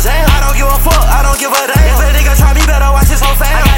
I don't give a fuck, I don't give a damn. If a nigga try me, better watch his whole fam.